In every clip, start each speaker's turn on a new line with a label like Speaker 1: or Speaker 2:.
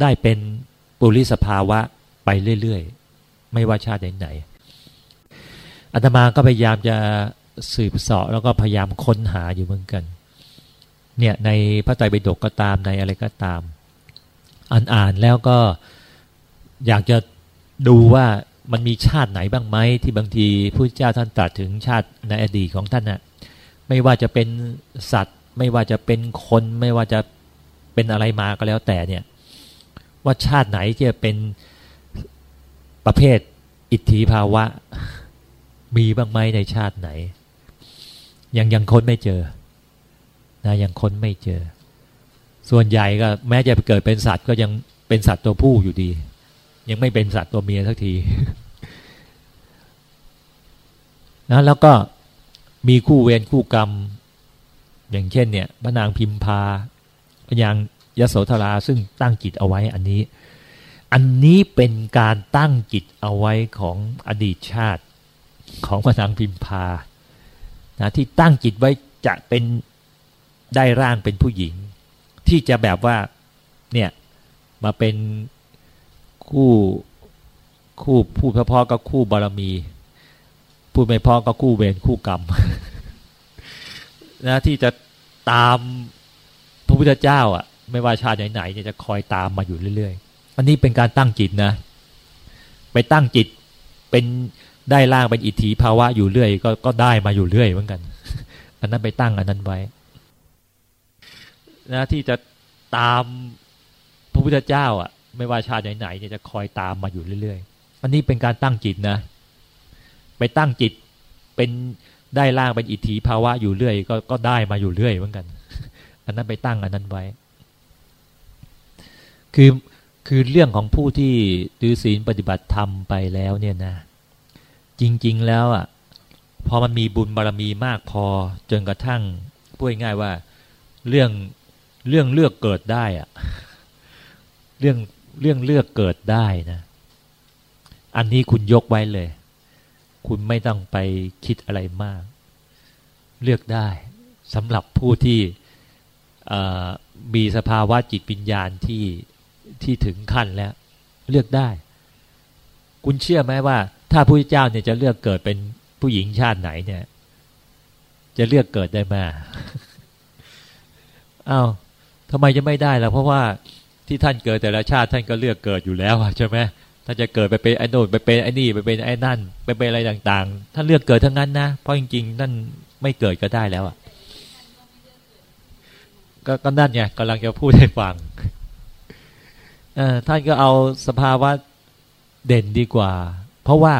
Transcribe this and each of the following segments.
Speaker 1: ได้เป็นปุริสภาวะไปเรื่อยๆ ไม่ว่าชาติไหนๆอาตมาก็พยายามจะสืบเสาะแล้วก็พยายามค้นหาอยู่เหมือนกัน เนี่ยในพระไตรปิฎกก็ตามในอะไรก็ตาม อ่านอ่านแล้วก็อยากจะดูว่ามันมีชาติไหนบ้างไหมที่บางทีพระเจ้าท่านตรัสถึงชาติในอดีตของท่านนะ่ะไม่ว่าจะเป็นสัตว์ ไม่ว่าจะเป็นคน ไม่ว่าจะเป็นอะไรมาก็แล้วแต่เนี่ย ว่าชาติไหนจะเป็นประเภทอิทธิภาวะ มีบ้างไหมในชาติไหน ยังยังค้นไม่เจอนะยังค้นไม่เจอ ส่วนใหญ่ก็แม้จะเกิดเป็นสัตว์ก็ยังเป็นสัตว์ตัวผู้อยู่ดี ยังไม่เป็นสัตว์ตัวเมียสักทีนะแล้วก็มีคู่เวรคู่กรรม อย่างเช่นเนี่ยพระนางพิมพาพยาง ยโสธราซึ่งตั้งจิตเอาไว้อันนี้ อันนี้เป็นการตั้งจิตเอาไว้ของอดีตชาติของพระนางพิมพานะที่ตั้งจิตไว้จะเป็นได้ร่างเป็นผู้หญิง ที่จะแบบว่าเนี่ยมาเป็นคู่คู่พูดพ่อก็คู่บารมี พูดไม่พ่อก็คู่เวรคู่กรรมนะที่จะตามพระพุทธเจ้าอะ ไม่ว่าชาติไหนๆจะคอยตามมาอยู่เรื่อยๆ อันนี้เป็นการตั้งจิตนะ ไปตั้งจิตเป็นได้ร่างเป็นอิทธิภาวะอยู่เรื่อยก็ก็ได้มาอยู่เรื่อยเหมือนกัน อันนั้นไปตั้งอันนั้นไว้นะที่จะตามพระพุทธเจ้าอะ ไม่ว่าชาติไหนๆจะคอยตามมาอยู่เรื่อยๆ อันนี้เป็นการตั้งจิตนะ ไปตั้งจิตเป็นได้ร่างเป็นอิทธิภาวะอยู่เรื่อยก็ก็ได้มาอยู่เรื่อยเหมือนกัน อันนั้นไปตั้งอันนั้นไว้ คือคือเรื่องของผู้ที่ดือศีลปฏิบัติธรรมไปแล้วเนี่ยนะ จริง ๆแล้วอะพอมันมีบุญบารรมีมากพอจนกระทั่งพูดง่ายว่าเรื่องเรื่องเลือกเกิดได้อะเรื่องเรื่องเลือกเกิดได้นะ อันนี้คุณยกไว้เลย คุณไม่ต้องไปคิดอะไรมาก เลือกได้สำหรับผู้ที่มีสภาวะจิตปัญญาณที่ ที่ถึงขั้นแล้ว เลือกได้ คุณเชื่อไหมว่า ถ้าพระเจ้าเนี่ยจะเลือกเกิดเป็นผู้หญิงชาติไหนเนี่ย จะเลือกเกิดได้มาอา้าวทำไมจะไม่ได้ล่ะเพราะว่าที่ท่านเกิดแต่ละชาติท่านก็เลือกเกิดอยู่แล้วใช่ไหมถ้าจะเกิดไปเป็นไอ้โน่นไปเป็นไอ้นี่ไปเป็นไอ้นั่น ไปเป็นอะไรต่างๆถ้าเลือกเกิดทั้งนั้นนะเพราะจริงๆนั่นไม่เกิดก็ได้แล้วอะก็ก็นั่นไงกำลังจะพูดให้ฟัง ท่านก็เอาสภาวะเด่นดีกว่า เพราะว่า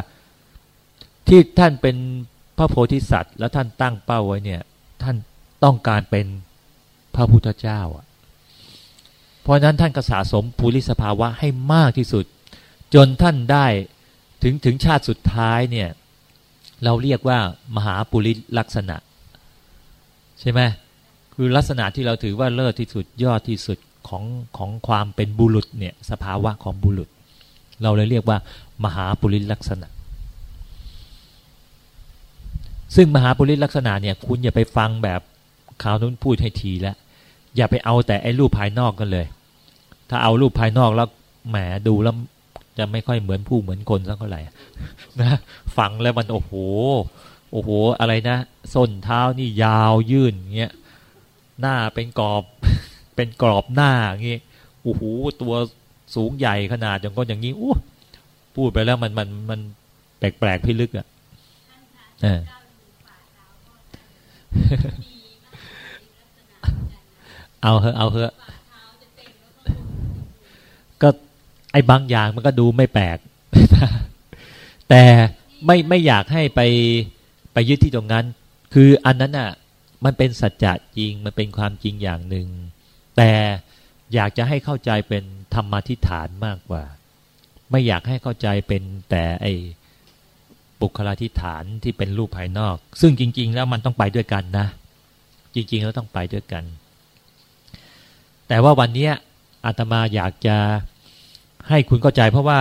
Speaker 1: ที่ท่านเป็นพระโพธิสัตว์ แล้วท่านตั้งเป้าไว้เนี่ย ท่านต้องการเป็นพระพุทธเจ้าอะเพราะนั้นท่านก็สะสมภูริสภาวะให้มากที่สุด จนท่านได้ถึงถึงชาติสุดท้ายเนี่ย เราเรียกว่ามหาปุริลักษณะ ใช่ไหมคือลักษณะที่เราถือว่าเลิศที่สุดยอดที่สุด ของของความเป็นบุรุษเนี่ยสภาวะของบุรุษ เราเลยเรียกว่า มหาปุริลักษณะ ซึ่งมหาปุริลักษณะเนี่ยคุณอย่าไปฟังแบบข่าวนู้นพูดให้ทีแล้วอย่าไปเอาแต่ไอ้รูปภายนอกกันเลย ถ้าเอารูปภายนอกแล้วแหมดูแล้วจะไม่ค่อยเหมือนผู้เหมือนคนสักเท่าไหร่นะฟังแล้วมันโอ้โหโอ้โหอะไรนะส้นเท้านี่ยาวยื่นเงี้ยหน้าเป็นกรอบ เป็นกรอบหน้าเงี้ยโอ้โหตัวสูงใหญ่ขนาดอย่างก็อย่างนี้อู้พูดไปแล้วมันมันมันแปลกแปลกพิลึกอะเอาเถอะเอาเถอะก็ไอ้บางอย่างมันก็ดูไม่แปลก แต่ไม่ไม่อยากให้ไปไปยึดที่ตรงนั้น คืออันนั้นอะ มันเป็นสัจจะจริง มันเป็นความจริงอย่างหนึ่ง แต่อยากจะให้เข้าใจเป็นธรรมาทิฏฐานมากกว่า ไม่อยากให้เข้าใจเป็นแต่ไอ้บุคลาธิฐานที่เป็นรูปภายนอก ซึ่งจริง ๆ แล้วมันต้องไปด้วยกันนะ จริง ๆ แล้วต้องไปด้วยกัน แต่ว่าวันนี้อาตมาอยากจะให้คุณเข้าใจเพราะว่า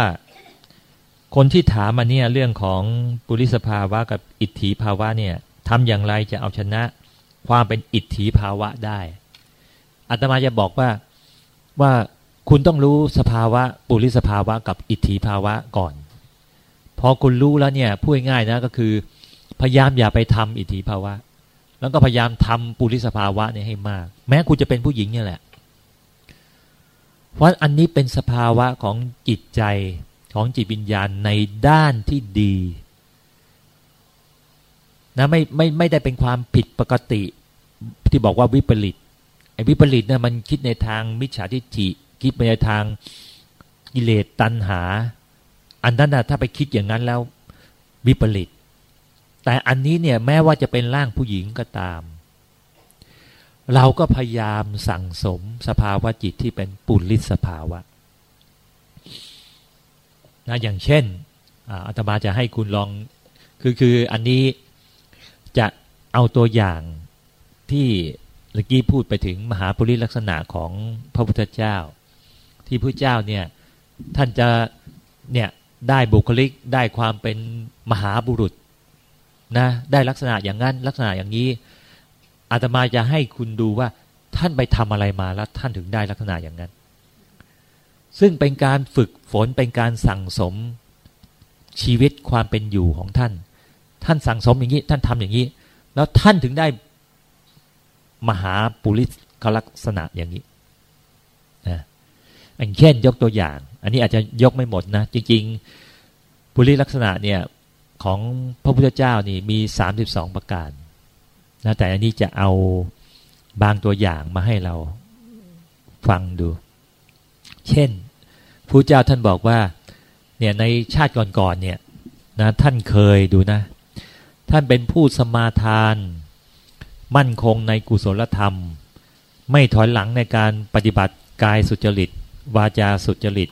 Speaker 1: คนที่ถามมาเนี่ยเรื่องของปุริสภาวะกับอิทธิภาวะเนี่ยทำอย่างไรจะเอาชนะ ความเป็นอิทธิภาวะได้ อาตมาจะบอกว่าว่าคุณต้องรู้สภาวะปุริสภาวะกับอิทธิภาวะก่อน พอคุณรู้แล้วเนี่ยพูดง่ายนะก็คือ พยายามอย่าไปทำอิทธิภาวะ แล้วก็พยายามทำปุริสภาวะเนี่ยให้มาก แม้คุณจะเป็นผู้หญิงเนี่ยแหละ เพราะอันนี้เป็นสภาวะของจิตใจของจิตวิญญาณในด้านที่ดีนะไม่ไม่ไม่ได้เป็นความผิดปกติที่บอกว่าวิปริต อ้วิปริตเนี่ยมันคิดในทางมิจฉาทิฏฐิ คิดไปในทางกิเลสตัณหา อันนั้นนะถ้าไปคิดอย่างนั้นแล้ววิปริต แต่อันนี้เนี่ยแม้ว่าจะเป็นร่างผู้หญิงก็ตาม เราก็พยายามสั่งสมสภาวะจิตที่เป็นปุริสภาวะนะอย่างเช่นอาตมาจะให้คุณลองคือคืออันนี้จะเอาตัวอย่างที่ เมื่อกี้พูดไปถึงมหาปุริลักษณะของพระพุทธเจ้า ที่พระเจ้าเนี่ยท่านจะเนี่ยได้บุคลิกได้ความเป็นมหาบุรุษนะได้ลักษณะอย่างนั้นลักษณะอย่างนี้อาตมาจะให้คุณดูว่าท่านไปทำอะไรมาแล้วท่านถึงได้ลักษณะอย่างนั้น ซึ่งเป็นการฝึกฝนเป็นการสั่งสมชีวิตความเป็นอยู่ของท่าน ท่านสั่งสมอย่างนี้ ท่านทำอย่างนี้ แล้วท่านถึงได้ มหาปุริสลักษณะอย่างนี้นะอย่างเช่นยกตัวอย่าง อันนี้อาจจะยกไม่หมดนะ จริง ๆ ปุริลักษณะเนี่ยของพระพุทธเจ้านี่มีสามสิบสองประการนะแต่อันนี้จะเอาบางตัวอย่างมาให้เราฟังดู เช่นพระเจ้าท่านบอกว่าเนี่ยในชาติก่อนๆเนี่ยนะท่านเคยดูนะ ท่านเป็นผู้สมาทาน มั่นคงในกุศลธรรม ไม่ถอยหลังในการปฏิบัติกายสุจริต วาจาสุจริต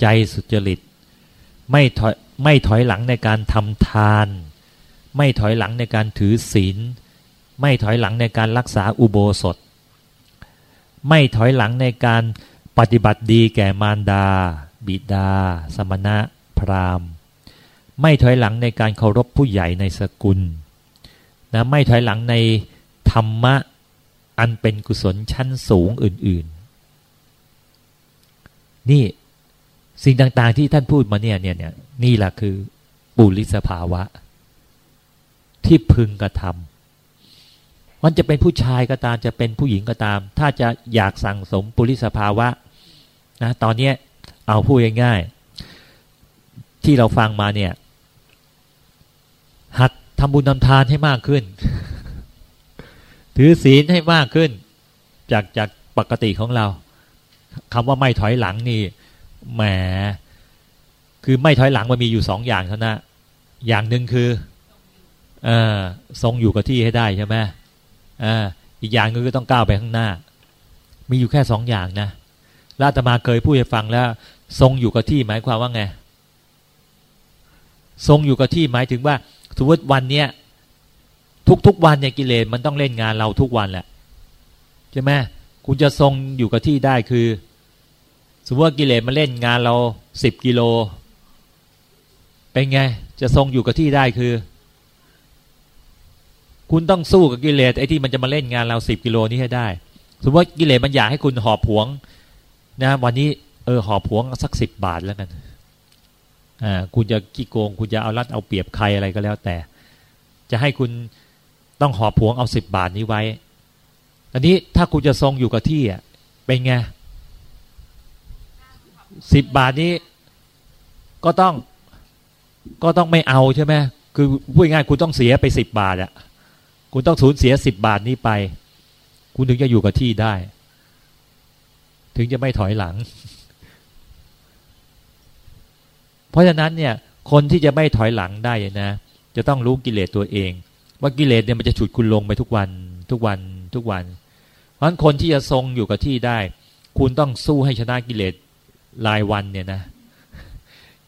Speaker 1: ใจสุจริต ไม่ถอยไม่ถอยหลังในการทำทาน ไม่ถอยหลังในการถือศีล ไม่ถอยหลังในการรักษาอุโบสถ ไม่ถอยหลังในการปฏิบัติดีแก่มารดา บิดา สมณะ พราหมณ์ ไม่ถอยหลังในการเคารพผู้ใหญ่ในสกุลนะไม่ถอยหลังใน รรมะอันเป็นกุศลชั้นสูงอื่น ๆ นี่สิ่งต่าง ๆ ที่ท่านพูดมาเนี่ยเนี่ยเนี่ยนี่แหละคือปุริสภาวะ ที่พึงกระทำมันจะเป็นผู้ชายก็ตามจะเป็นผู้หญิงก็ตาม ถ้าจะอยากสั่งสมปุริสภาวะนะตอนนี้เอาพูดง่ายๆที่เราฟังมาเนี่ย หัดทำบุญทำทานให้มากขึ้น ถือศีลให้มากขึ้น จากจากปกติของเราคำว่าไม่ถอยหลังนี่แหมคือไม่ถอยหลังมันมีอยู่สองอย่างเท่านั้นอย่างหนึ่งคือเออทรงอยู่กับที่ให้ได้ใช่ไหมอ่าอีกอย่างนึงก็ต้องก้าวไปข้างหน้า มีอยู่แค่สองอย่างนะลาตมาเคยพูดให้ฟังแล้ว ทรงอยู่กับที่หมายความว่าไง ทรงอยู่กับที่หมายถึงว่าสมมติวันเนี้ย ทุกๆวันเนี่ยกิเลสมันต้องเล่นงานเราทุกวันแหละใช่ไหมคุณจะทรงอยู่กับที่ได้คือ สมมติว่ากิเลสมาเล่นงานเราสิบกิโล เป็นไง จะทรงอยู่กับที่ได้คือ คุณต้องสู้กับกิเลสไอ้ที่มันจะมาเล่นงานเราสิบกิโลนี้ให้ได้ สมมติว่ากิเลสมันอยากให้คุณหอบผวง นะ วันนี้เออหอบผวงสักสิบบาทแล้วกันอ่าคุณจะกี้โกง คุณจะเอารัดเอาเปรียบใครอะไรก็แล้วแต่ จะให้คุณ ต้องหอบพวงเอาสิบบาทนี้ไว้อันนี้ถ้าคุณจะทรงอยู่กับที่อะเป็นไงสิบบาทนี้ ก็ต้อง ก็ต้องไม่เอาใช่ไหมคือพูดง่ายคุณต้องเสียไปสิบบาทอะคุณต้องสูญเสียสิบบาทนี้ไป คุณถึงจะอยู่กับที่ได้ ถึงจะไม่ถอยหลัง เพราะฉะนั้นเนี่ย คนที่จะไม่ถอยหลังได้นะ จะต้องรู้กิเลสตัวเอง ว่ากิเลสเนี่ยมันจะฉุดคุณลงไปทุกวันทุกวันทุกวัน เพราะฉะนั้นคนที่จะทรงอยู่กับที่ได้ คุณต้องสู้ให้ชนะกิเลสรายวันเนี่ยนะ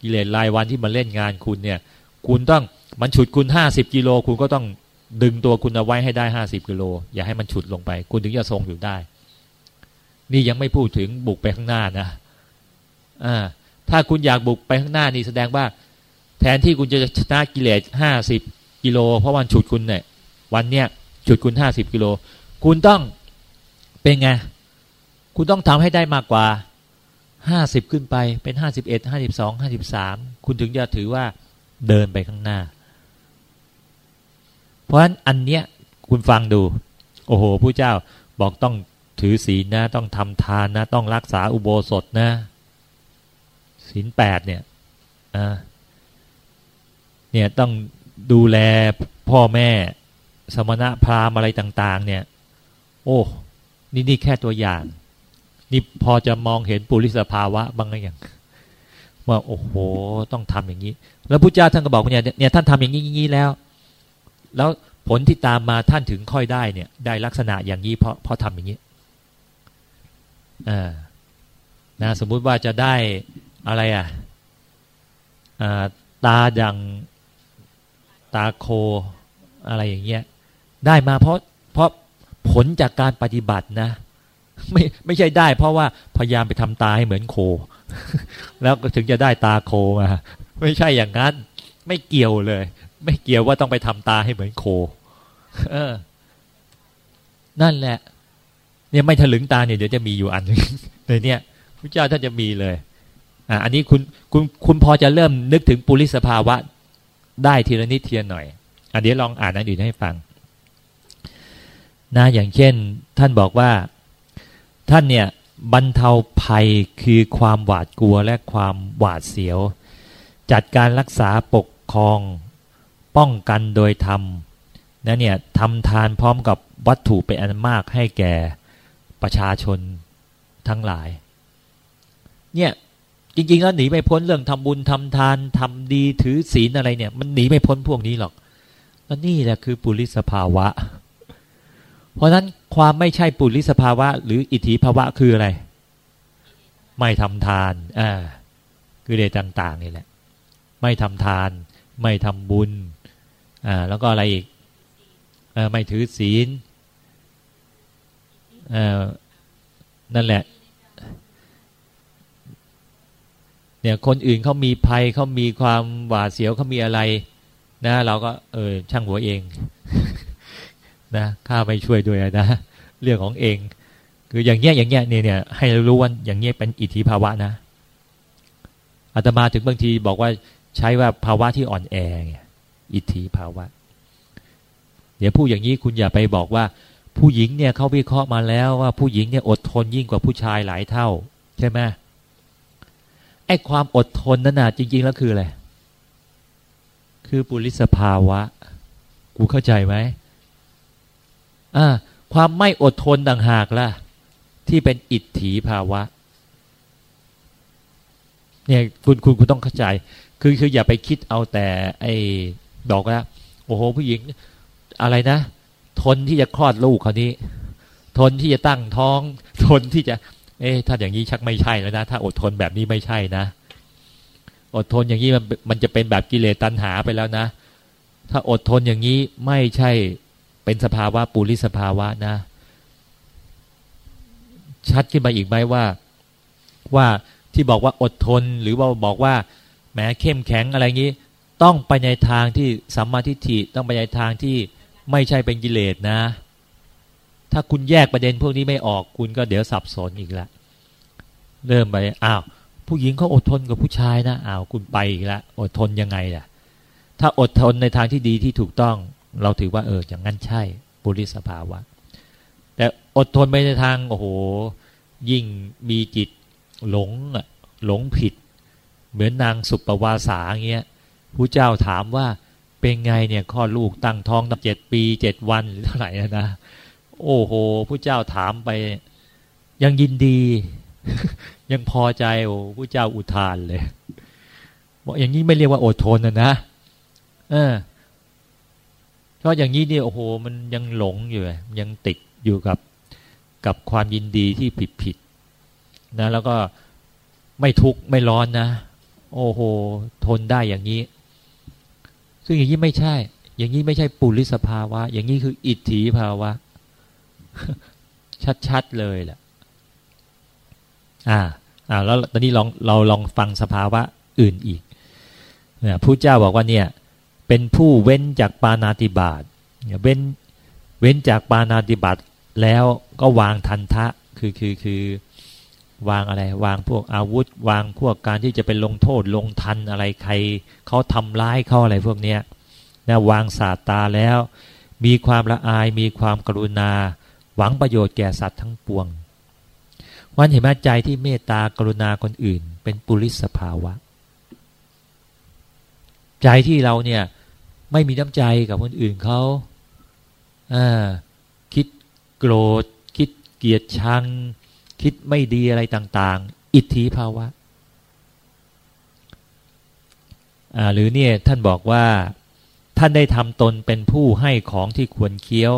Speaker 1: กิเลสรายวันที่มาเล่นงานคุณเนี่ย คุณต้องมันฉุดคุณห้าสิบกิโลคุณก็ต้องดึงตัวคุณเอาไว้ให้ได้ห้าสิบกิโลอย่าให้มันฉุดลงไป คุณถึงจะทรงอยู่ได้ นี่ยังไม่พูดถึงบุกไปข้างหน้านะอ่าถ้าคุณอยากบุกไปข้างหน้านี่แสดงว่า แทนที่คุณจะชนะกิเลสห้าสิบ กิโล เพราะวันฉุดคุณเนี่ยวันเนี้ยฉุดคุณห้าสิบกิโล คุณต้องเป็นไง คุณต้องทำให้ได้มากกว่าห้าสิบขึ้นไปเป็นห้าสิบเอ็ดห้าสิบสองห้าสิบสามคุณถึงจะถือว่าเดินไปข้างหน้า เพราะฉะนั้นอันเนี้ยคุณฟังดู โอ้โหผู้เจ้าบอกต้องถือศีลนะ ต้องทำทานนะ ต้องรักษาอุโบสถนะศีลแปดเนี่ยอ่าเนี่ยต้อง ดูแลพ่อแม่ สมณะพราหมณ์อะไรต่าง ๆ เนี่ย โอ้นี่นี่แค่ตัวอย่าง นี่พอจะมองเห็นปุริสภาวะบ้างหรือยังว่าโอ้โห ต้องทำอย่างนี้ แล้วพระเจ้าท่านก็บอกว่าเนี่ยเนี่ยท่านทำอย่างนี้อย่างนี้แล้ว แล้วผลที่ตามมาท่านถึงค่อยได้เนี่ย ได้ลักษณะอย่างนี้เพราะเพราะทำอย่างนี้อ่านะสมมุติว่าจะได้อะไรอะอ่าตาดัง ตาโคอะไรอย่างเงี้ยได้มาเพราะเพราะผลจากการปฏิบัตินะ ไม่ไม่ใช่ได้ เพราะว่าพยายามไปทำตาให้เหมือนโค แล้วถึงจะได้ตาโคมา ไม่ใช่อย่างนั้น ไม่เกี่ยวเลย ไม่เกี่ยวว่าต้องไปทำตาให้เหมือนโค เออ นั่นแหละ เนี่ยไม่ถลึงตาเนี่ยเดี๋ยวจะมีอยู่อันนึงในเนี่ยพระเจ้าท่านจะมีเลย อ่าอันนี้คุณคุณคุณพอจะเริ่มนึกถึงปุริสภาวะ ได้ทีละนิดทีละหน่อย อันนี้ลองอ่านอันอื่นให้ฟังนะอย่างเช่นท่านบอกว่าท่านเนี่ยบรรเทาภัยคือความหวาดกลัวและความหวาดเสียว จัดการรักษาปกครองป้องกันโดยธรรมนะเนี่ยทำทานพร้อมกับวัตถุเป็นอันมากให้แก่ประชาชนทั้งหลาย เนี่ย จริงๆแล้วหนีไม่พ้นเรื่องทำบุญทำทานทำดีถือศีลอะไรเนี่ย มันหนีไม่พ้นพวกนี้หรอกแล้วนี่แหละคือปุริสภาวะ เพราะนั้นความไม่ใช่ปุริสภาวะ หรืออิทธิภาวะคืออะไร ไม่ทำทานอ่าคือเดต่าง ๆ นี่แหละ ไม่ทำทาน ไม่ทำบุญอ่าแล้วก็อะไรอีกอไม่ถือศีลอ่านั่นแหละ เนี่ยคนอื่นเขามีภัยเขามีความหวาดเสียวเขามีอะไร นะ เราก็ เออช่างหัวเอง นะข้าไม่ช่วยด้วยนะเรื่องของเอง คืออย่างเงี้ยอย่างเงี้ยเนี่ยเนี่ยให้รู้ว่าอย่างเงี้ยเป็นอิทธิภาวะนะอาตมาถึงบางทีบอกว่าใช้ว่าภาวะที่อ่อนแอไงอิทธิภาวะ เดี๋ยวพูดอย่างนี้คุณอย่าไปบอกว่า ผู้หญิงเนี่ยเขาวิเคราะห์มาแล้วว่าผู้หญิงเนี่ยอดทนยิ่งกว่าผู้ชายหลายเท่า ใช่ไหม ไอ้ความอดทนนั่นน่ะจริง ๆ แล้วคืออะไร คือปุริสภาวะ กูเข้าใจไหมอ่าความไม่อดทนต่างหากล่ะ ที่เป็นอิทธิภาวะ เนี่ยคุณคุณคุณต้องเข้าใจ คือคืออย่าไปคิดเอาแต่ ไอ้บอกว่าโอ้โหผู้หญิง อะไรนะ ทนที่จะคลอดลูกเขานี้ ทนที่จะตั้งท้อง ทนที่จะ เอ๊ะถ้าอย่างนี้ชักไม่ใช่แล้วนะ ถ้าอดทนแบบนี้ไม่ใช่นะ อดทนอย่างนี้มันมันจะเป็นแบบกิเลสตัณหาไปแล้วนะ ถ้าอดทนอย่างนี้ไม่ใช่เป็นสภาวะปุริสภาวะนะ ชัดขึ้นมาอีกไหมว่า ว่าที่บอกว่าอดทนหรือว่าบอกว่าแม้เข้มแข็งอะไรงี้ ต้องไปในทางที่สัมมาทิฏฐิต้องไปในทางที่ไม่ใช่เป็นกิเลสนะ ถ้าคุณแยกประเด็นพวกนี้ไม่ออกคุณก็เดี๋ยวสับสนอีกล้วเริ่มไปอ้าวผู้หญิงเขาอดทนกับผู้ชายนะอ้าวคุณไปอีกล้วอดทนยังไงล่ะ ถ้าอดทนในทางที่ดีที่ถูกต้อง เราถือว่าเอออย่างนั้นใช่บุริสภาวะ แต่อดทนไปในทางโอ้โห ยิ่งมีจิตหลงหลงผิด เหมือนนางสุปวาสาเงี้ยผู้เจ้าถามว่าเป็นไงเนี่ยข้อลูกตั้งท้องตั้งเจ็ดปีเจ็ดวันหรือเท่าไหร่นะ โอ้โหผู้เจ้าถามไป ยังยินดี ยังพอใจโอ้ผู้เจ้าอุทานเลยบอกอย่างนี้ไม่เรียกว่าอดทนนะนะเออเพราะอย่างนี้เนี่ยโอ้โห มันยังหลงอยู่ยังติดอยู่กับกับความยินดีที่ผิดผิดนะ แล้วก็ไม่ทุกข์ไม่ร้อนนะ โอ้โห ทนได้อย่างนี้ ซึ่งอย่างนี้ไม่ใช่ อย่างนี้ไม่ใช่ปุริสภาวะ อย่างนี้คืออิทธิภาวะ ชัดๆเลยแหละอ่าอ่าแล้วตอนนี้ลองเราลองฟังสภาวะอื่นอีกเนี่ยผู้เจ้าบอกว่าเนี่ยเป็นผู้เว้นจากปานาติบาตเว้นเว้นจากปานาติบาตแล้วก็วางทันทะคือคือคือวางอะไร วางพวกอาวุธ วางพวกการที่จะเป็นลงโทษลงทันอะไรใครเขาทำร้ายเขาอะไรพวกเนี้ยนะวางศาสตาแล้ว มีความละอายมีความกรุณา หวังประโยชน์แก่สัตว์ทั้งปวง วันเห็นไหมใจที่เมตตากรุณาคนอื่น เป็นปุริสภาวะ ใจที่เราเนี่ยไม่มีน้ำใจกับคนอื่นเขาอ่าคิดโกรธ คิดเกลียดชัง คิดไม่ดีอะไรต่าง ๆ อิทธิภาวะอ่าหรือเนี่ยท่านบอกว่าท่านได้ทำตนเป็นผู้ให้ของที่ควรเคี้ยว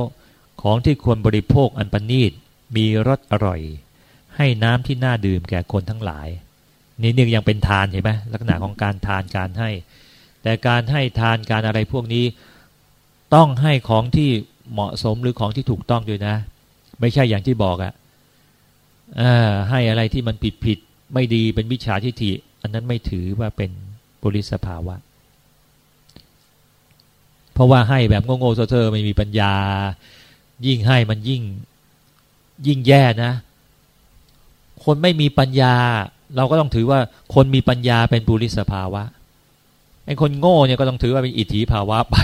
Speaker 1: ของที่ควรบริโภคอันประณีตมีรสอร่อย ให้น้ำที่น่าดื่มแก่คนทั้งหลาย นี่นี่ยังเป็นทานเห็นไหมลักษณะของการทานการให้ แต่การให้ทานการอะไรพวกนี้ ต้องให้ของที่เหมาะสมหรือของที่ถูกต้องด้วยนะ ไม่ใช่อย่างที่บอกอะ่ะให้อะไรที่มันผิดผิดไม่ดีเป็นวิชาทิฏฐิอันนั้นไม่ถือว่าเป็นปุริสภาวะ เพราะว่าให้แบบโง่ๆเซอร์ไม่มีปัญญา ยิ่งให้มันยิ่ง ยิ่งแย่นะ คนไม่มีปัญญา เราก็ต้องถือว่าคนมีปัญญาเป็นปุริสภาวะไอ้คนโง่เนี่ยก็ต้องถือว่าเป็นอิทธิภาวะไป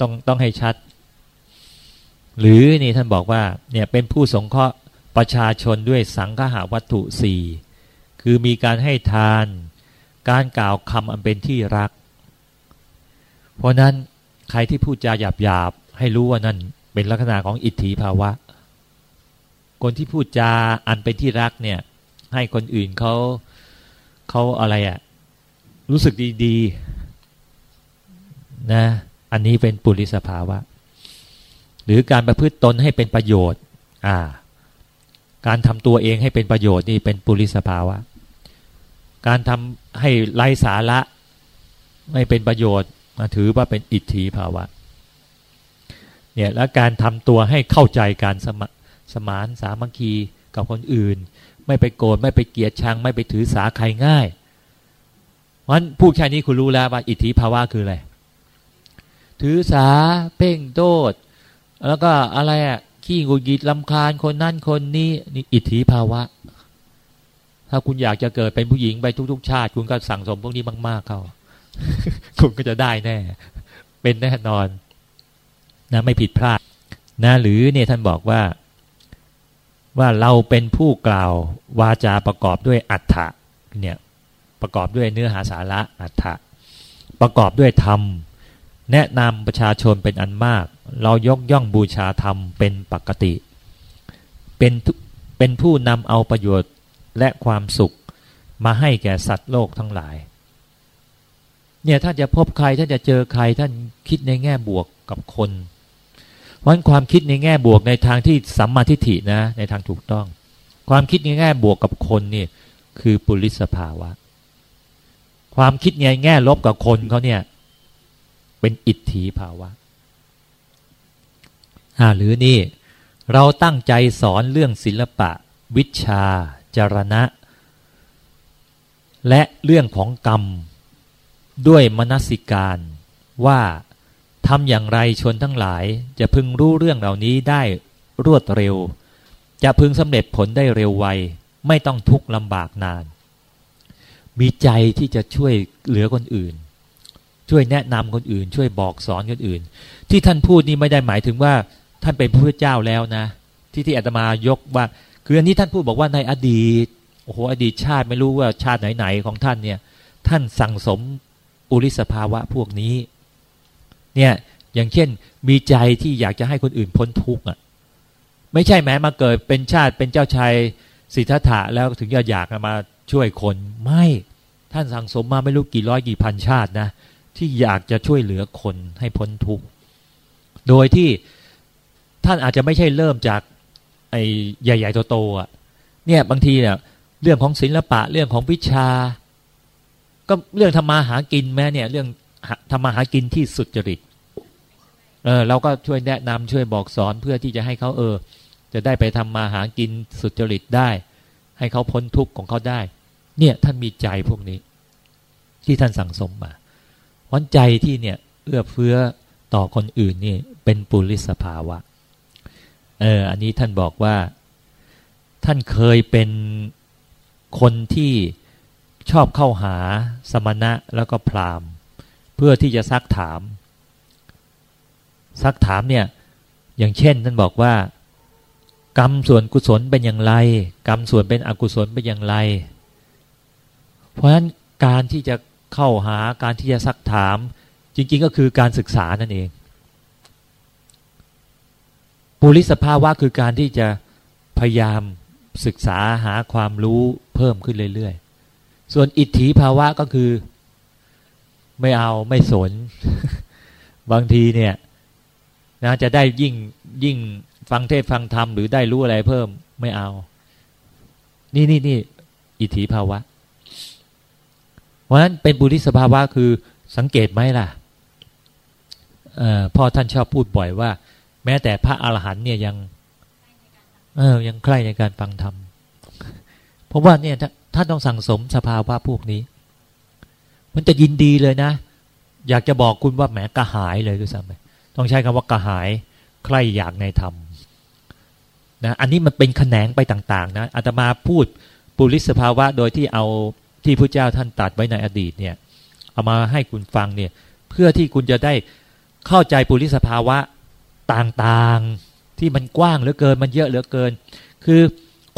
Speaker 1: ต้องต้องให้ชัด หรือนี่ท่านบอกว่าเนี่ยเป็นผู้สงเคราะห์ประชาชนด้วยสังฆาวัตถุสี่คือมีการให้ทาน การกล่าวคำอันเป็นที่รัก เพราะนั้น ใครที่พูดจาหยาบหยาบให้รู้ว่านั่นเป็นลักษณะของอิทธิภาวะ คนที่พูดจาอันเป็นที่รักเนี่ย ให้คนอื่นเขาเขาอะไรอะรู้สึกดีๆนะอันนี้เป็นปุริสภาวะ หรือการประพฤติตนให้เป็นประโยชน์อ่าการทำตัวเองให้เป็นประโยชน์นี่เป็นปุริสภาวะ การทำให้ไร้สาระไม่เป็นประโยชน์ ถือว่าเป็นอิทธิภาวะเนี่ยแล้วการทำตัวให้เข้าใจการสมสมานสามัคคีกับคนอื่น ไม่ไปโกรธไม่ไปเกลียดชัง ไม่ไปถือสาใครง่าย เพราะฉะนั้นพูดแค่นี้คุณรู้แล้วว่าอิทธิภาวะคืออะไรถือสาเพ่งโทษแล้วก็อะไรอะขี้งุดหงิดลำคาญคนนั่นคนนี้นี่อิทธิภาวะ ถ้าคุณอยากจะเกิดเป็นผู้หญิงไปทุก ๆ ชาติ คุณก็สั่งสมพวกนี้มาก ๆ เข้า คุณก็จะได้แน่ เป็นแน่นอนนะไม่ผิดพลาดนะหรือเนี่ยท่านบอกว่า ว่าเราเป็นผู้กล่าววาจาประกอบด้วยอัฏฐะเนี่ยประกอบด้วยเนื้อหาสาระอัฏฐะประกอบด้วยธรรม แนะนำประชาชนเป็นอันมาก เรายกย่องบูชาธรรมเป็นปกติ เป็นเป็นผู้นำเอาประโยชน์และความสุขมาให้แก่สัตว์โลกทั้งหลาย เนี่ยท่านจะพบใครท่านจะเจอใครท่านคิดในแง่บวกกับคนเพราะความคิดในแง่บวกในทางที่สัมมาทิฏฐินะ ในทางถูกต้อง ความคิดในแง่บวกกับคนนี่คือปุริสภาวะ ความคิดในแง่ลบกับคนเขาเนี่ย เป็นอิทธิภาวะอ่าหรือนี่ เราตั้งใจสอนเรื่องศิลปะ วิชาจรณะ และเรื่องของกรรม ด้วยมนสิการว่าทำอย่างไรชนทั้งหลายจะพึงรู้เรื่องเหล่านี้ได้รวดเร็ว จะพึงสำเร็จผลได้เร็วไว ไม่ต้องทุกข์ลำบากนาน มีใจที่จะช่วยเหลือคนอื่น ช่วยแนะนำคนอื่น ช่วยบอกสอนคนอื่น ที่ท่านพูดนี่ไม่ได้หมายถึงว่าท่านเป็นพระพุทธเจ้าแล้วนะ ที่ที่อาตมายกว่า คืออันนี้ท่านพูดบอกว่าในอดีตโอ้โหอดีตชาติไม่รู้ว่าชาติไหนๆของท่านเนี่ย ท่านสั่งสม อุริสภาวะพวกนี้ เนี่ยอย่างเช่น มีใจที่อยากจะให้คนอื่นพ้นทุกข์อะไม่ใช่แม้มาเกิดเป็นชาติเป็นเจ้าชายสิทธัตถะแล้วถึงจะอยากมาช่วยคนไม่ท่านสั่งสมมาไม่รู้กี่ร้อยกี่พันชาตินะ ที่อยากจะช่วยเหลือคนให้พ้นทุกข์โดยที่ท่านอาจจะไม่ใช่เริ่มจากไอ้ใหญ่ๆโตๆอะเนี่ยบางทีเนี่ยเรื่องของศิลปะเรื่องของวิชา ก็เรื่องทำมาหากินแม้เนี่ย เรื่องทำมาหากินที่สุดจริตเออเราก็ช่วยแนะนำช่วยบอกสอนเพื่อที่จะให้เขาเออ จะได้ไปทำมาหากินสุดจริตได้ ให้เขาพ้นทุกข์ของเขาได้ เนี่ยท่านมีใจพวกนี้ ที่ท่านสั่งสมมาวันใจที่เนี่ย เอื้อเฟื้อต่อคนอื่นนี่เป็นปุริสภาวะเอออันนี้ท่านบอกว่า ท่านเคยเป็นคนที่ ชอบเข้าหาสมณะแล้วก็พราหมณ์ เพื่อที่จะซักถาม ซักถามเนี่ย อย่างเช่นท่านบอกว่า กรรมส่วนกุศลเป็นอย่างไร กรรมส่วนเป็นอกุศลเป็นอย่างไร เพราะฉะนั้นการที่จะเข้าหาการที่จะซักถาม จริง ๆ ก็คือการศึกษานั่นเองปุริสภาวะคือการที่จะพยายามศึกษาหาความรู้เพิ่มขึ้นเรื่อย ๆ ส่วนอิทธิภาวะก็คือ ไม่เอาไม่สน บางทีเนี่ยนะจะได้ยิ่งยิ่งฟังเทศฟังธรรมหรือได้รู้อะไรเพิ่มไม่เอา นี่นี่นี่อิทธิภาวะ เพราะฉะนั้นเป็นบุริสภาวะคือสังเกตไหมล่ะพ่อท่านชอบพูดบ่อยว่า แม้แต่พระอาหารหันต์เนี่ยยัง เออยังใคร่ในการฟังธรรมเพราะว่าเนี่ย ท่านต้องสั่งสมสภาวะพวกนี้ มันจะยินดีเลยนะ อยากจะบอกคุณว่าแหมกระหายเลยด้วยซ้ำไปต้องใช้คำว่ากระหายใครอยากในธรรมนะอันนี้มันเป็นแขนงไปต่างๆนะอาตมาพูดปุริสภาวะโดยที่เอาที่พระเจ้าท่านตัดไว้ในอดีตเนี่ยเอามาให้คุณฟังเนี่ยเพื่อที่คุณจะได้เข้าใจปุริสภาวะต่างๆที่มันกว้างเหลือเกินมันเยอะเหลือเกิน คือ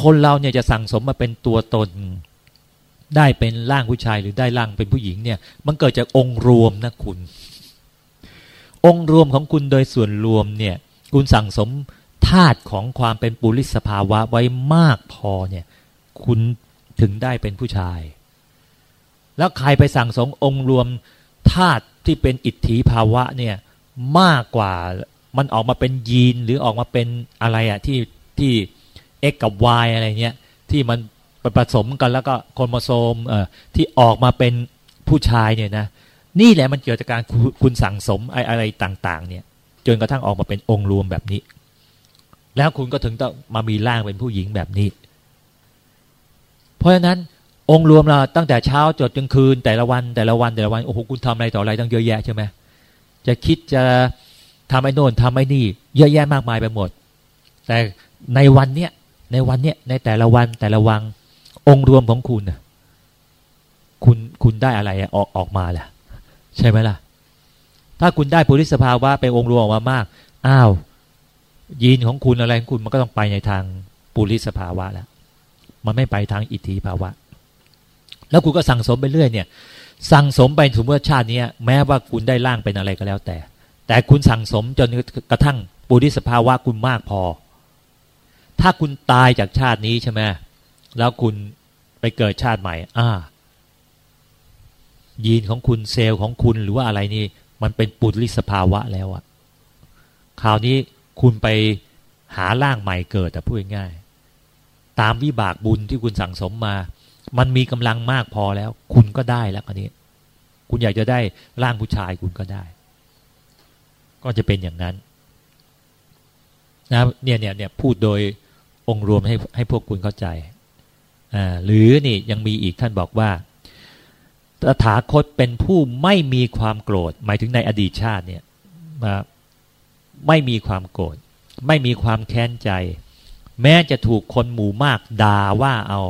Speaker 1: คนเราเนี่ยจะสั่งสมมาเป็นตัวตน ได้เป็นร่างผู้ชายหรือได้ร่างเป็นผู้หญิงเนี่ย มันเกิดจากองค์รวมนะคุณ องค์รวมของคุณโดยส่วนรวมเนี่ย คุณสั่งสมธาตุของความเป็นปุริสภาวะไว้มากพอเนี่ย คุณถึงได้เป็นผู้ชาย แล้วใครไปสั่งสมองค์รวมธาตุที่เป็นอิทธิภาวะเนี่ยมากกว่ามันออกมาเป็นยีนหรือออกมาเป็นอะไรอะที่ที่ x กับ y อะไรเนี้ยที่มัน ผสมกันแล้วก็โครโมโซมเอ่อที่ออกมาเป็นผู้ชายเนี่ยนะนี่แหละมันเกิดจากการคุณสั่งสมอะไรต่าง ๆ เนี่ย จนกระทั่งออกมาเป็นองค์รวมแบบนี้ แล้วคุณก็ถึงต้องมามีร่างเป็นผู้หญิงแบบนี้ เพราะฉะนั้นองค์รวมเราตั้งแต่เช้าจดกลางคืน แต่ละวันแต่ละวันแต่ละวันโอ้โหคุณทำอะไรต่ออะไรตั้งเยอะแยะใช่ไหมจะคิดจะทำไอ้โน่นทำไอ้นี่ เยอะแยะมากมายไปหมด แต่ในวันเนี้ยในวันเนี้ยในแต่ละวันแต่ละวัง องค์รวมของคุณคุณคุณได้อะไรออกออกมาแหละใช่ไหมล่ะ ถ้าคุณได้ปุริสภาวะเป็นองค์รวมออกมามาก อ้าว ยีนของคุณอะไรของคุณมันก็ต้องไปในทางปุริสภาวะแล้ว มันไม่ไปทางอิทธิภาวะ แล้วคุณก็สั่งสมไปเรื่อยเนี่ย สั่งสมไปถึงว่าชาตินี้แม้ว่าคุณได้ร่างเป็นอะไรก็แล้วแต่ แต่คุณสั่งสมจนกระทั่งปุริสภาวะคุณมากพอ ถ้าคุณตายจากชาตินี้ใช่ไหม แล้วคุณไปเกิดชาติใหม่ อ่า ยีนของคุณเซลล์ของคุณหรือว่าอะไรนี่ มันเป็นปุริสภาวะแล้วอะคราวนี้คุณไปหาร่างใหม่เกิดแต่พูดง่ายตามวิบากบุญที่คุณสั่งสมมา มันมีกำลังมากพอแล้ว คุณก็ได้แล้วอันนี้ คุณอยากจะได้ร่างผู้ชายคุณก็ได้ ก็จะเป็นอย่างนั้นนะเนี่ยเนี่ยเนี่ยพูดโดยองค์รวมให้ให้พวกคุณเข้าใจ หรือนี่ยังมีอีกท่านบอกว่าตถาคตเป็นผู้ไม่มีความโกรธ หมายถึงในอดีตชาติเนี่ยไม่มีความโกรธ ไม่มีความแค้นใจ แม้จะถูกคนหมู่มากด่าว่าเอา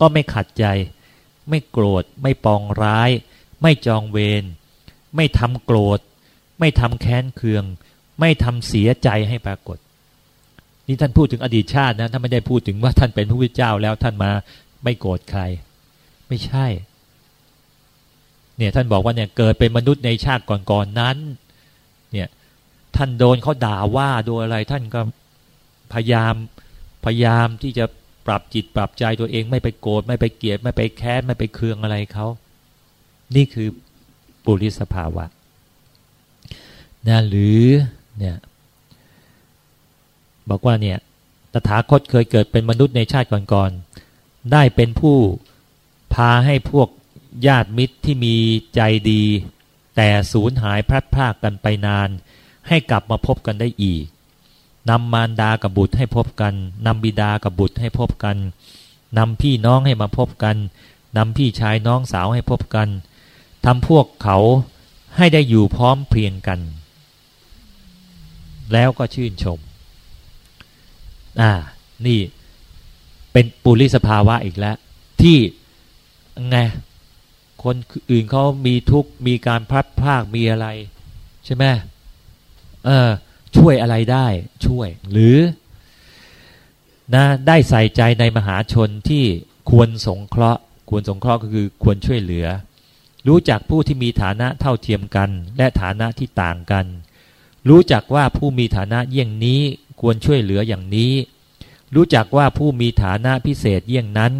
Speaker 1: ก็ไม่ขัดใจ ไม่โกรธ ไม่ปองร้าย ไม่จองเวรไม่ทำโกรธ ไม่ทำแค้นเคือง ไม่ทำเสียใจให้ปรากฏ นี่ท่านพูดถึงอดีตชาตินะท่านไม่ได้พูดถึงว่าท่านเป็นพระพุทธเจ้าแล้วท่านมาไม่โกรธใคร ไม่ใช่ เนี่ยท่านบอกว่าเนี่ยเกิดเป็นมนุษย์ในชาติก่อนๆนนั้น เนี่ยท่านโดนเขาด่าว่าโดยอะไรท่านก็พยายามพยายามที่จะปรับจิตปรับใจตัวเองไม่ไปโกรธไม่ไปเกลียดไม่ไปแค้นไม่ไปเคืองอะไรเขา นี่คือปุริสภาวะนะหรือเนี่ย บอกว่าเนี่ยตถาคตเคยเกิดเป็นมนุษย์ในชาติก่อนๆ ได้เป็นผู้พาให้พวกญาติมิตรที่มีใจดี แต่สูญหายพลัดพรากกันไปนาน ให้กลับมาพบกันได้อีกนำมารดากับบุตรให้พบกันนำบิดากับบุตรให้พบกันนำพี่น้องให้มาพบกันนำพี่ชายน้องสาวให้พบกันทำพวกเขาให้ได้อยู่พร้อมเพรียงกัน แล้วก็ชื่นชม อ่า นี่เป็นปุริสภาวะอีกแล้ว ที่ไงคนอื่นเขามีทุกข์มีการพลัดพรากมีอะไร ใช่ไหมเออช่วยอะไรได้ช่วย หรือนะได้ใส่ใจในมหาชนที่ควรสงเคราะห์ ควรสงเคราะห์ก็คือควรช่วยเหลือ รู้จักผู้ที่มีฐานะเท่าเทียมกัน และฐานะที่ต่างกัน รู้จักว่าผู้มีฐานะเยี่ยงนี้ควรช่วยเหลืออย่างนี้ รู้จักว่าผู้มีฐานะพิเศษเยี่ยงนั้น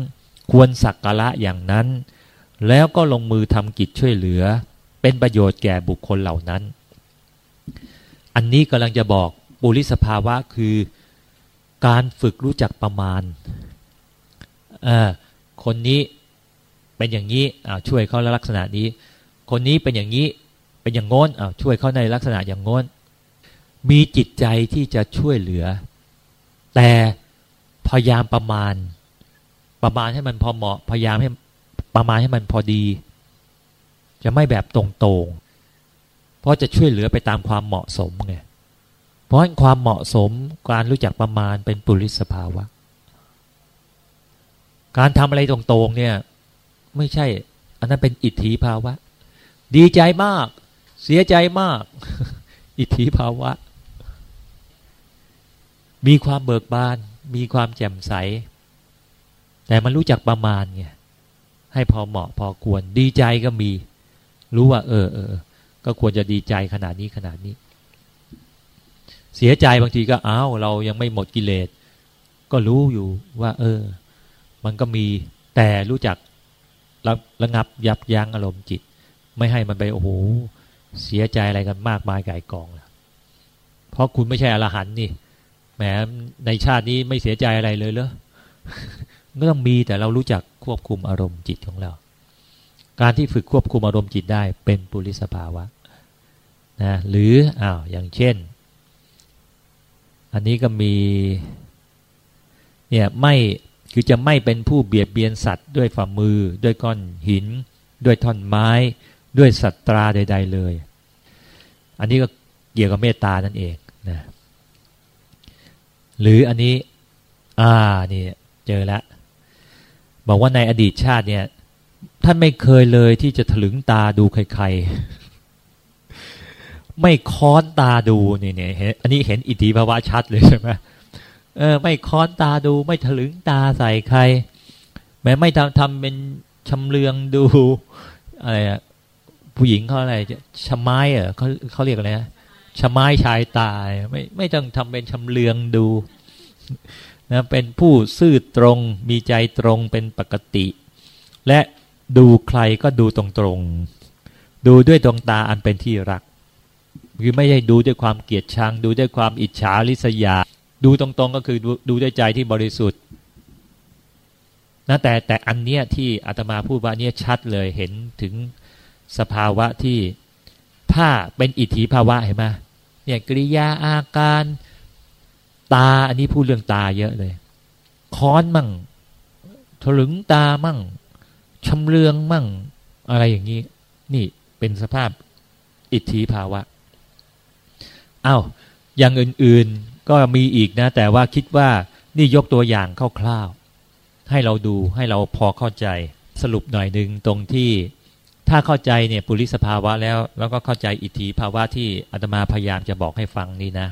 Speaker 1: ควรสักการะอย่างนั้น แล้วก็ลงมือทำกิจช่วยเหลือ เป็นประโยชน์แก่บุคคลเหล่านั้น อันนี้กำลังจะบอกปุริสภาวะคือ การฝึกรู้จักประมาณคนนี้เป็นอย่างนี้ช่วยเขาในลักษณะนี้ คนนี้เป็นอย่างนี้เป็นอย่างงน้นช่วยเขาในลักษณะอย่างงน้น มีจิตใจที่จะช่วยเหลือ แต่พยายามประมาณ ประมาณให้มันพอเหมาะ พยายามให้ประมาณให้มันพอดี จะไม่แบบตรงๆ เพราะจะช่วยเหลือไปตามความเหมาะสมไงเพราะความเหมาะสมการรู้จักประมาณเป็นปุริสภาวะ การทำอะไรตรงๆเนี่ย ไม่ใช่ อันนั้นเป็นอิทธิภาวะ ดีใจมาก เสียใจมาก อิทธิภาวะ มีความเบิกบาน มีความแจ่มใส แต่มันรู้จักประมาณไงให้พอเหมาะพอควร ดีใจก็มี รู้ว่า เออเออก็ควรจะดีใจขนาดนี้ขนาดนี้ เสียใจบางทีก็อ้าวเรายังไม่หมดกิเลสก็รู้อยู่ว่า เออ มันก็มีแต่รู้จักระระงับยับยั้งอารมณ์จิต ไม่ให้มันไปโอ้โหเสียใจอะไรกันมากมายไก่กองละเพราะคุณไม่ใช่อรหันต์นี่ แหมในชาตินี้ไม่เสียใจอะไรเลยเหรอก็ต้องมีแต่เรารู้จักควบคุมอารมณ์จิตของเรา การที่ฝึกควบคุมอารมณ์จิตได้เป็นปุริสภาวะนะหรืออ้าวอย่างเช่น อันนี้ก็มีเนี่ยไม่คือจะไม่เป็นผู้เบียดเบียนสัตว์ด้วยฝ่ามือ ด้วยก้อนหิน ด้วยท่อนไม้ ด้วยสัตตราใด ๆ เลย อันนี้ก็เกี่ยวกับเมตตานั่นเอง หรืออันนี้ อ่านี่เจอแล้วบอกว่าในอดีตชาติเนี่ย ท่านไม่เคยเลยที่จะถลึงตาดูใครๆไม่ค้อนตาดูนี่เนี่ยอันนี้เห็นอิทธิภาวะชัดเลยใช่ไหมเออ ไม่ค้อนตาดู ไม่ถลึงตาใส่ใคร แม้ไม่ทำทำเป็นชำเลืองดูอะไรอะผู้หญิงเขาอะไรชะไม้อเขาเขาเรียกอะไรนะ ชะไม้ชายตายไม่ไม่ต้องทำเป็นชำเลืองดูนะเป็นผู้ซื่อตรงมีใจตรงเป็นปกติ และดูใครก็ดูตรงตรงดูด้วยดวงตาอันเป็นที่รัก คือไม่ใช่ดูด้วยความเกลียดชัง ดูด้วยความอิจฉาริษยา ดูตรงๆก็คือดูดูด้วยใจที่บริสุทธิ์นะแต่แต่อันเนี้ยที่อาตมาพูดว่าเนี่ยชัดเลยเห็นถึงสภาวะที่ถ้าเป็นอิทธิภาวะเห็นไหม เนี่ยกริยาอาการตาอันนี้พูดเรื่องตาเยอะเลย ค้อนมั่งถลึงตามั่งชำเลืองมั่งอะไรอย่างนี้ นี่เป็นสภาพอิทธิภาวะอา้าวอย่างอื่นๆก็มีอีกนะ แต่ว่าคิดว่านี่ยกตัวอย่างคร่าวๆให้เราดูให้เราพอเข้าใจสรุปหน่อยหนึ่งตรงที่ ถ้าเข้าใจเนี่ยปุริสภาวะแล้ว แล้วก็เข้าใจอิทธิภาวะที่อาตมาพยายามจะบอกให้ฟังนี่นะ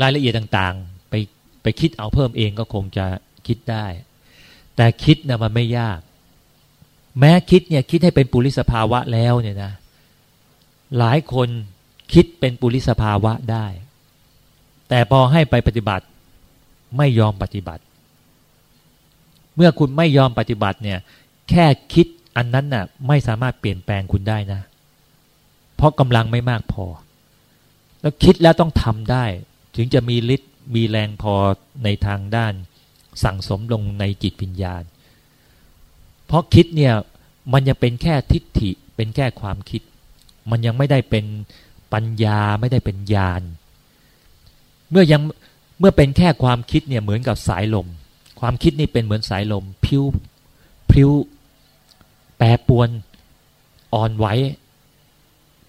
Speaker 1: รายละเอียดต่างๆ ไปไปคิดเอาเพิ่มเองก็คงจะคิดได้ แต่คิดนะมันไม่ยาก แม้คิดเนี่ยคิดให้เป็นปุริสภาวะแล้วเนี่ยนะ หลายคนคิดเป็นปุริสภาวะได้ แต่พอให้ไปปฏิบัติไม่ยอมปฏิบัติ เมื่อคุณไม่ยอมปฏิบัติเนี่ย แค่คิด อันนั้นน่ะไม่สามารถเปลี่ยนแปลงคุณได้นะ เพราะกำลังไม่มากพอ แล้วคิดแล้วต้องทำได้ ถึงจะมีฤทธิ์มีแรงพอในทางด้าน สั่งสมลงในจิตวิญญาณ เพราะคิดเนี่ยมันยังเป็นแค่ทิฏฐิเป็นแค่ความคิด มันยังไม่ได้เป็นปัญญาไม่ได้เป็นญาณเมื่อยังเมื่อเป็นแค่ความคิดเนี่ยเหมือนกับสายลม ความคิดนี่เป็นเหมือนสายลม พิ้วพิ้ว รปวนอ่อนไหว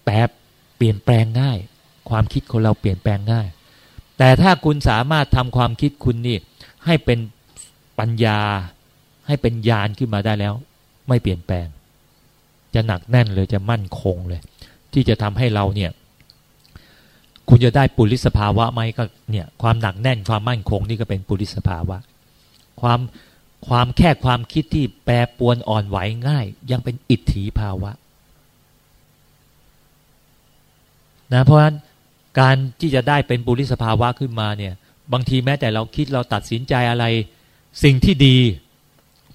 Speaker 1: แปรเปลี่ยนแปลงง่าย ความคิดของเราเปลี่ยนแปลงง่าย แต่ถ้าคุณสามารถทำความคิดคุณนี่ ให้เป็นปัญญา ให้เป็นญาณขึ้นมาได้แล้ว ไม่เปลี่ยนแปลง จะหนักแน่นเลยจะมั่นคงเลย ที่จะทำให้เราเนี่ย คุณจะได้ปุริสภาวะไหมก็เนี่ย ความหนักแน่นความมั่นคงนี่ก็เป็นปุริสภาวะ ความ ความแค่ความคิดที่แปรปวนอ่อนไหวง่าย ยังเป็นอิทธิภาวะนะเพราะฉะนั้นการที่จะได้เป็นปุริสภาวะขึ้นมาเนี่ย บางทีแม้แต่เราคิดเราตัดสินใจอะไร สิ่งที่ดี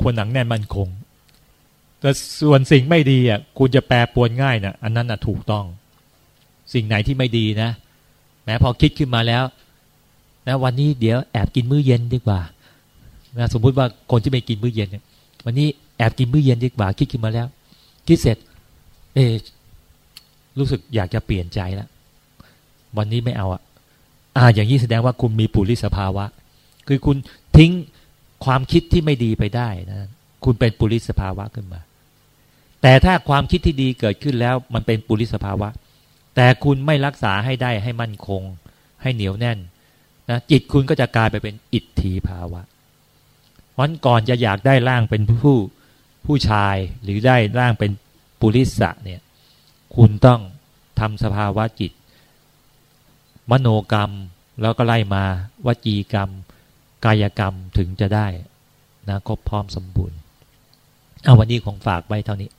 Speaker 1: ควรหนังแน่นมั่นคง แต่ส่วนสิ่งไม่ดีอะคุณจะแปรปวนง่ายนะอันนั้นนะถูกต้อง สิ่งไหนที่ไม่ดีนะ แม้พอคิดขึ้นมาแล้วนะวันนี้เดี๋ยวแอบกินมื้อเย็นดีกว่า นะสมมุติว่าคนที่ไม่กินมื้อเย็นเนี่ยวันนี้แอบกินมื้อเย็นดีกว่าคิดขึ้นมาแล้ว คิดเสร็จ เอรู้สึกอยากจะเปลี่ยนใจแล้ววันนี้ไม่เอาอะอ่า อย่างนี้แสดงว่าคุณมีปุริสภาวะ คือคุณทิ้งความคิดที่ไม่ดีไปได้นะคุณเป็นปุริสภาวะขึ้นมา แต่ถ้าความคิดที่ดีเกิดขึ้นแล้ว มันเป็นปุริสภาวะ แต่คุณไม่รักษาให้ได้ให้มั่นคง ให้เหนียวแน่นนะจิตคุณก็จะกลายไปเป็นอิทธิภาวะ วันก่อนจะอยากได้ร่างเป็นผู้ผู้ชายหรือได้ร่างเป็นปุริสะเนี่ย คุณต้องทำสภาวะจิต มโนกรรมแล้วก็ไล่มาวจีกรรม กายกรรมถึงจะได้นะครบพร้อมสมบูรณ์เอาวันนี้ของฝากไว้เท่านี้